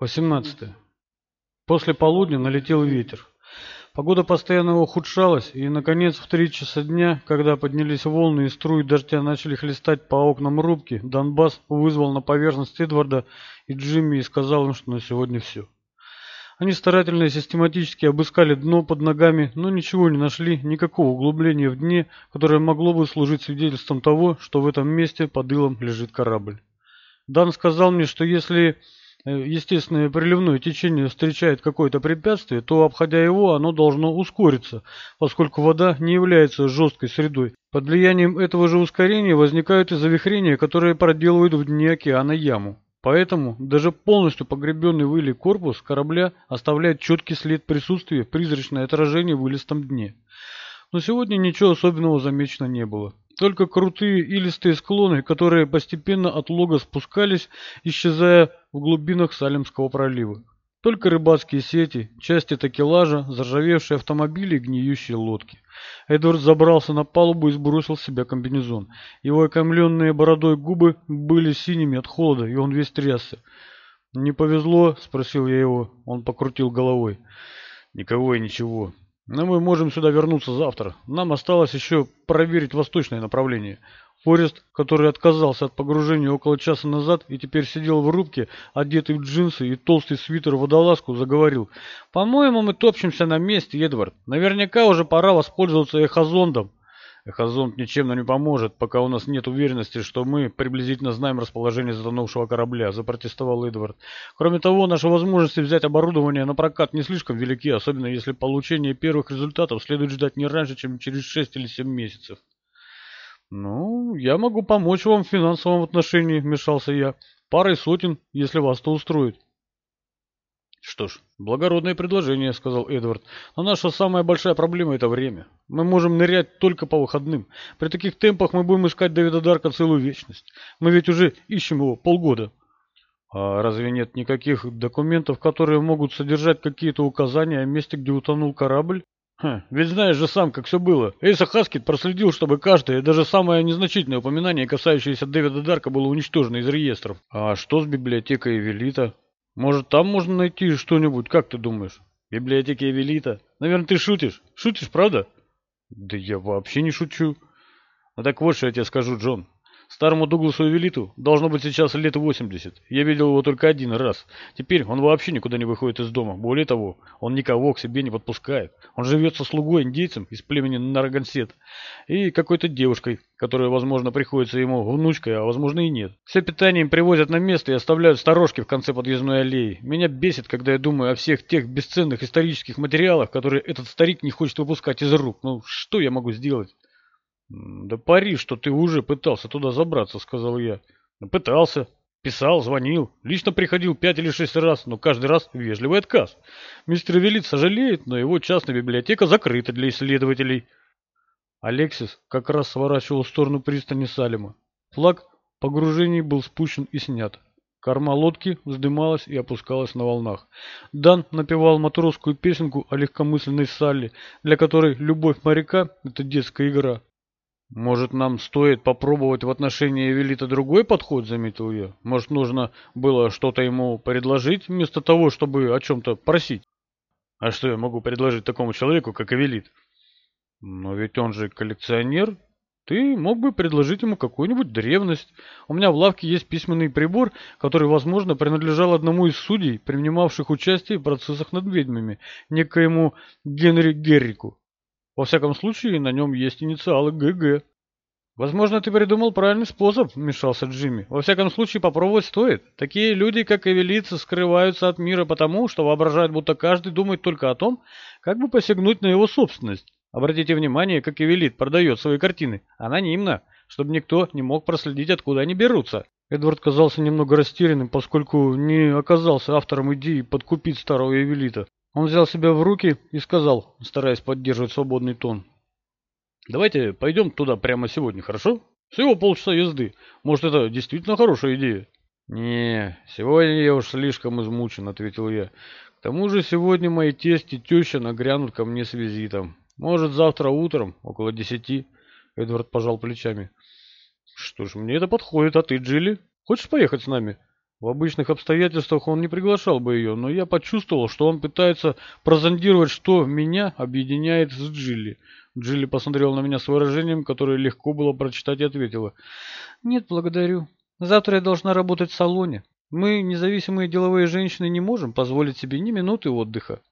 18. После полудня налетел ветер. Погода постоянно ухудшалась, и, наконец, в три часа дня, когда поднялись волны и струи дождя начали хлестать по окнам рубки, Донбасс вызвал на поверхность Эдварда и Джимми и сказал им, что на сегодня все. Они старательно и систематически обыскали дно под ногами, но ничего не нашли, никакого углубления в дне, которое могло бы служить свидетельством того, что в этом месте под илом лежит корабль. Дан сказал мне, что если естественное приливное течение встречает какое-то препятствие, то, обходя его, оно должно ускориться, поскольку вода не является жесткой средой. Под влиянием этого же ускорения возникают и завихрения, которые проделывают в дне океана яму. Поэтому даже полностью погребенный в иле корпус корабля оставляет четкий след присутствия, призрачное отражение в илистом дне. Но сегодня ничего особенного замечено не было. Только крутые илистые склоны, которые постепенно от лога спускались, исчезая в глубинах Салемского пролива. Только рыбацкие сети, части такелажа, заржавевшие автомобили и гниющие лодки. Эдвард забрался на палубу и сбросил с себя комбинезон. Его окомленные бородой губы были синими от холода, и он весь трясся. «Не повезло?» — спросил я его. Он покрутил головой. «Никого и ничего. Но мы можем сюда вернуться завтра. Нам осталось еще проверить восточное направление. Форест, который отказался от погружения около часа назад и теперь сидел в рубке, одетый в джинсы и толстый свитер-водолазку, заговорил. «По-моему, мы топчемся на месте, Эдвард. Наверняка уже пора воспользоваться эхозондом. Эхозонд ничем нам не поможет, пока у нас нет уверенности, что мы приблизительно знаем расположение затонувшего корабля, запротестовал Эдвард. Кроме того, наши возможности взять оборудование на прокат не слишком велики, особенно если получение первых результатов следует ждать не раньше, чем через 6 или 7 месяцев. Ну, я могу помочь вам в финансовом отношении, вмешался я. Парой сотен, если вас то устроит. «Что ж, благородное предложение», — сказал Эдвард. «Но наша самая большая проблема — это время. Мы можем нырять только по выходным. При таких темпах мы будем искать Дэвида Дарка целую вечность. Мы ведь уже ищем его полгода». «А разве нет никаких документов, которые могут содержать какие-то указания о месте, где утонул корабль?» Ха, ведь знаешь же сам, как все было. Эйса Хаскет проследил, чтобы каждое, даже самое незначительное упоминание, касающееся Дэвида Дарка, было уничтожено из реестров. А что с библиотекой Эвелита? Может, там можно найти что-нибудь, как ты думаешь? Библиотеки Эвелита? Наверное, ты шутишь. Шутишь, правда? Да я вообще не шучу. Ну так вот, что я тебе скажу, Джон. Старому Дугласу Эвелиту должно быть сейчас лет 80. Я видел его только один раз. Теперь он вообще никуда не выходит из дома. Более того, он никого к себе не подпускает. Он живет со слугой-индейцем из племени Нарагансет и какой-то девушкой, которая, возможно, приходится ему внучкой, а возможно и нет. Все питание им привозят на место и оставляют сторожки в конце подъездной аллеи. Меня бесит, когда я думаю о всех тех бесценных исторических материалах, которые этот старик не хочет выпускать из рук. Ну, что я могу сделать? «Да пари, что ты уже пытался туда забраться», — сказал я. «Пытался. Писал, звонил. Лично приходил пять или шесть раз, но каждый раз вежливый отказ. Мистер Велит сожалеет, но его частная библиотека закрыта для исследователей». Алексис как раз сворачивал в сторону пристани Салема. Флаг погружений был спущен и снят. Корма лодки вздымалась и опускалась на волнах. Дан напевал матросскую песенку о легкомысленной Салли, для которой любовь моряка — это детская игра. «Может, нам стоит попробовать в отношении Эвелита другой подход?» — заметил я. «Может, нужно было что-то ему предложить, вместо того, чтобы о чем-то просить?» «А что я могу предложить такому человеку, как Эвелит?» «Но ведь он же коллекционер. Ты мог бы предложить ему какую-нибудь древность. У меня в лавке есть письменный прибор, который, возможно, принадлежал одному из судей, принимавших участие в процессах над ведьмами, некоему Генри Геррику. Во всяком случае, на нем есть инициалы ГГ. Возможно, ты придумал правильный способ, вмешался Джимми. Во всяком случае, попробовать стоит. Такие люди, как Эвелица, скрываются от мира потому, что воображают, будто каждый думает только о том, как бы посягнуть на его собственность. Обратите внимание, как Эвелит продает свои картины. Анонимно, чтобы никто не мог проследить, откуда они берутся. Эдвард казался немного растерянным, поскольку не оказался автором идеи подкупить старого Эвелита. Он взял себя в руки и сказал, стараясь поддерживать свободный тон. «Давайте пойдем туда прямо сегодня, хорошо? Всего полчаса езды. Может, это действительно хорошая идея?» «Не, сегодня я уж слишком измучен», — ответил я. «К тому же сегодня мои тесть и теща нагрянут ко мне с визитом. Может, завтра утром, около десяти». Эдвард пожал плечами. «Что ж, мне это подходит, а ты, Джилли? Хочешь поехать с нами?» В обычных обстоятельствах он не приглашал бы ее, но я почувствовал, что он пытается прозондировать, что меня объединяет с Джилли. Джилли посмотрела на меня с выражением, которое легко было прочитать и ответила. «Нет, благодарю. Завтра я должна работать в салоне. Мы, независимые деловые женщины, не можем позволить себе ни минуты отдыха».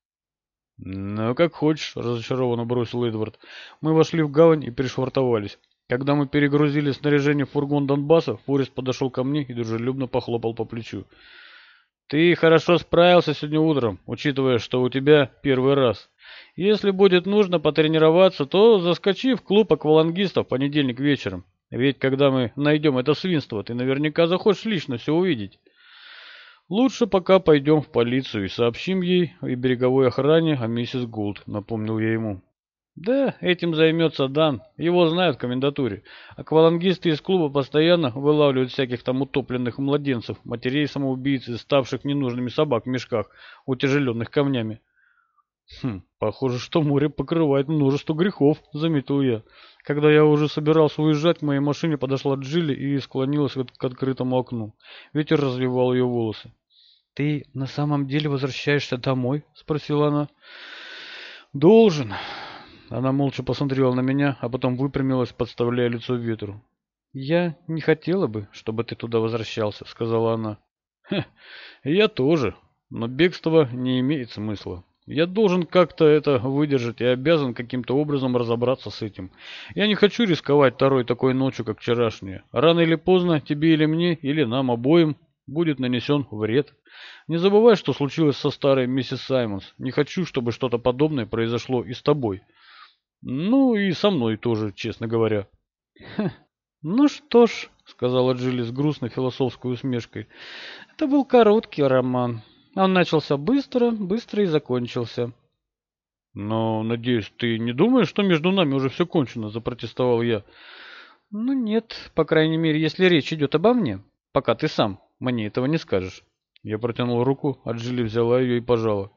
«Ну, как хочешь», — разочарованно бросил Эдвард. Мы вошли в гавань и пришвартовались. Когда мы перегрузили снаряжение в фургон Донбасса, Форест подошел ко мне и дружелюбно похлопал по плечу. «Ты хорошо справился сегодня утром, учитывая, что у тебя первый раз. Если будет нужно потренироваться, то заскочи в клуб аквалангистов в понедельник вечером. Ведь когда мы найдем это свинство, ты наверняка захочешь лично все увидеть. Лучше пока пойдем в полицию и сообщим ей и береговой охране о миссис Гулд», — напомнил я ему. Да, этим займется Дан. Его знают в комендатуре. Аквалангисты из клуба постоянно вылавливают всяких там утопленных младенцев, матерей самоубийц и ставших ненужными собак в мешках, утяжеленных камнями. Хм, похоже, что море покрывает множество грехов, заметил я. Когда я уже собирался уезжать, к моей машине подошла Джилли и склонилась к открытому окну. Ветер развивал ее волосы. «Ты на самом деле возвращаешься домой?» — спросила она. «Должен. Она молча посмотрела на меня, а потом выпрямилась, подставляя лицо ветру. «Я не хотела бы, чтобы ты туда возвращался», — сказала она. «Хе, я тоже, но бегство не имеет смысла. Я должен как-то это выдержать и обязан каким-то образом разобраться с этим. Я не хочу рисковать второй такой ночью, как вчерашняя. Рано или поздно тебе или мне, или нам обоим будет нанесен вред. Не забывай, что случилось со старой миссис Саймонс. Не хочу, чтобы что-то подобное произошло и с тобой. Ну и со мной тоже, честно говоря. ну что ж, сказала Джилли с грустной философской усмешкой. Это был короткий роман. Он начался быстро, быстро и закончился. Но, надеюсь, ты не думаешь, что между нами уже все кончено, запротестовал я. Ну нет, по крайней мере, если речь идет обо мне. Пока ты сам мне этого не скажешь. Я протянул руку, а Джилли взяла ее и пожала.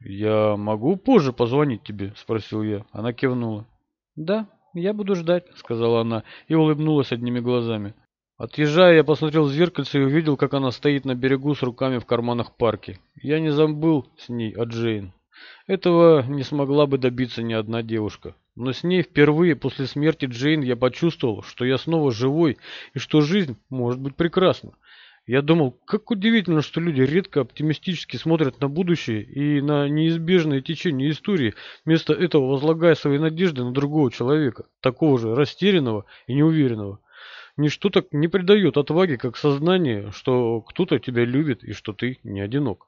«Я могу позже позвонить тебе?» – спросил я. Она кивнула. «Да, я буду ждать», – сказала она и улыбнулась одними глазами. Отъезжая, я посмотрел в зеркальце и увидел, как она стоит на берегу с руками в карманах парки. Я не забыл с ней о Джейн. Этого не смогла бы добиться ни одна девушка. Но с ней впервые после смерти Джейн я почувствовал, что я снова живой и что жизнь может быть прекрасна. Я думал, как удивительно, что люди редко оптимистически смотрят на будущее и на неизбежное течение истории, вместо этого возлагая свои надежды на другого человека, такого же растерянного и неуверенного. Ничто так не придает отваги, как сознание, что кто-то тебя любит и что ты не одинок.